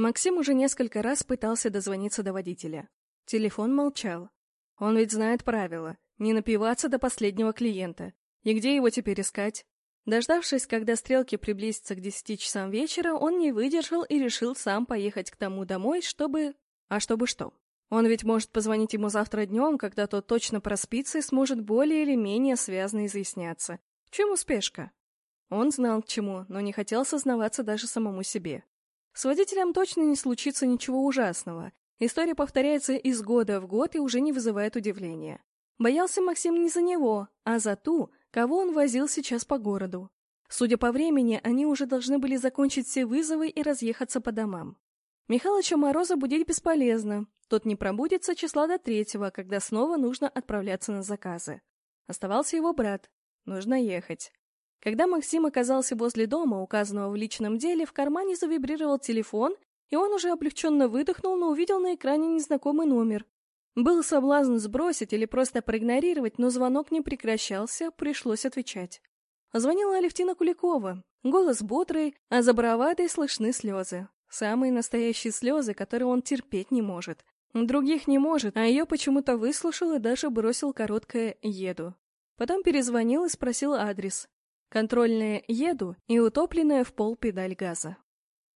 Максим уже несколько раз пытался дозвониться до водителя. Телефон молчал. Он ведь знает правила — не напиваться до последнего клиента. И где его теперь искать? Дождавшись, когда стрелки приблизятся к десяти часам вечера, он не выдержал и решил сам поехать к тому домой, чтобы... А чтобы что? Он ведь может позвонить ему завтра днем, когда тот точно проспится и сможет более или менее связно изъясняться. Чем успешка? Он знал к чему, но не хотел сознаваться даже самому себе. С водителем точно не случится ничего ужасного. История повторяется из года в год и уже не вызывает удивления. Боялся Максим не за него, а за ту, кого он возил сейчас по городу. Судя по времени, они уже должны были закончить все вызовы и разъехаться по домам. Михалыча Мороза будить бесполезно, тот не пробудется числа до третьего, когда снова нужно отправляться на заказы. Оставался его брат. Нужно ехать. Когда Максим оказался возле дома, указанного в личном деле, в кармане завибрировал телефон, и он уже облегченно выдохнул, но увидел на экране незнакомый номер. Был соблазн сбросить или просто проигнорировать, но звонок не прекращался, пришлось отвечать. Звонила Алевтина Куликова. Голос бодрый, а за бравадой слышны слезы. Самые настоящие слезы, которые он терпеть не может. Других не может, а ее почему-то выслушал и даже бросил короткое «еду». Потом перезвонил и спросил адрес. Контрольная «еду» и утопленная в пол педаль газа.